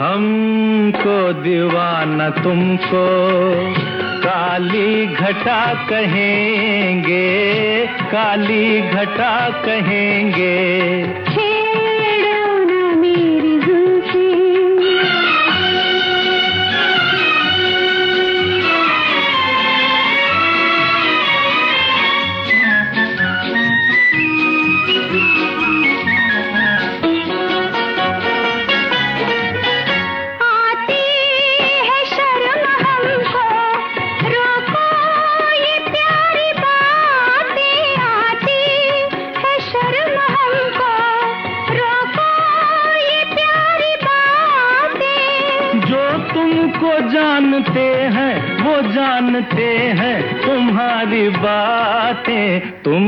हमको दीवाना तुमको काली घटा कहेंगे काली घटा कहेंगे। जानते हैं, वो जानते हैं तुम्हारी बातें। तुम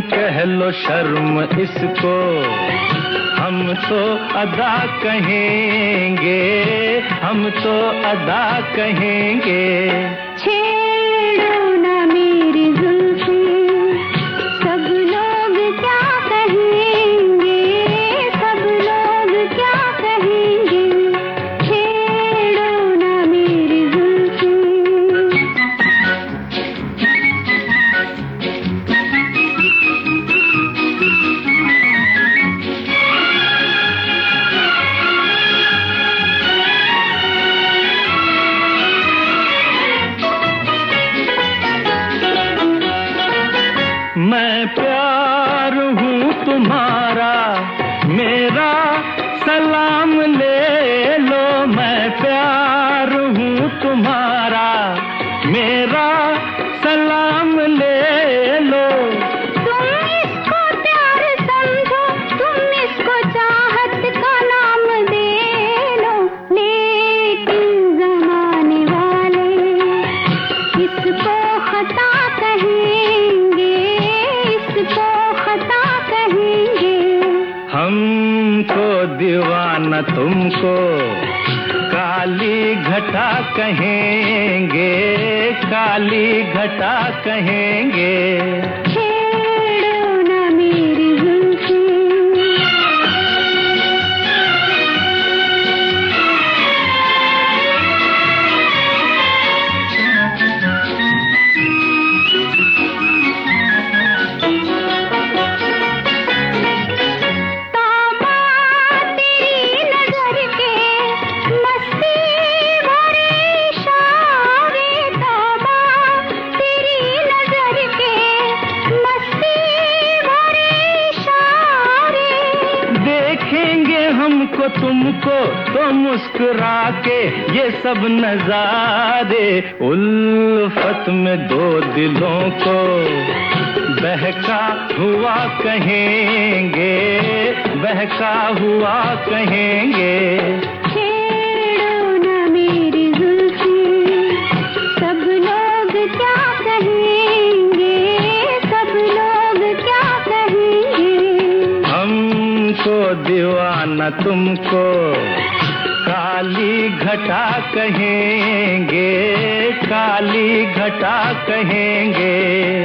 कह लो शर्म इसको, हम तो अदा कहेंगे, हम तो अदा कहेंगे। मैं प्यार हूँ तुम्हारा, मेरा सलाम ले लो। मैं प्यार हूँ तुम्हारा, मेरा सलाम ले लो। तुम इसको प्यार समझो, तुम इसको चाहत का नाम दे लो। लेकिन जमाने वाले इसको खता कहेंगे दीवाना तुमको। काली घटा कहेंगे काली घटा कहेंगे। तुमको तो मुस्कुरा के ये सब नजारे उल्फत में दो दिलों को बहका हुआ कहेंगे, बहका हुआ कहेंगे। तुमको काली घटा कहेंगे काली घटा कहेंगे।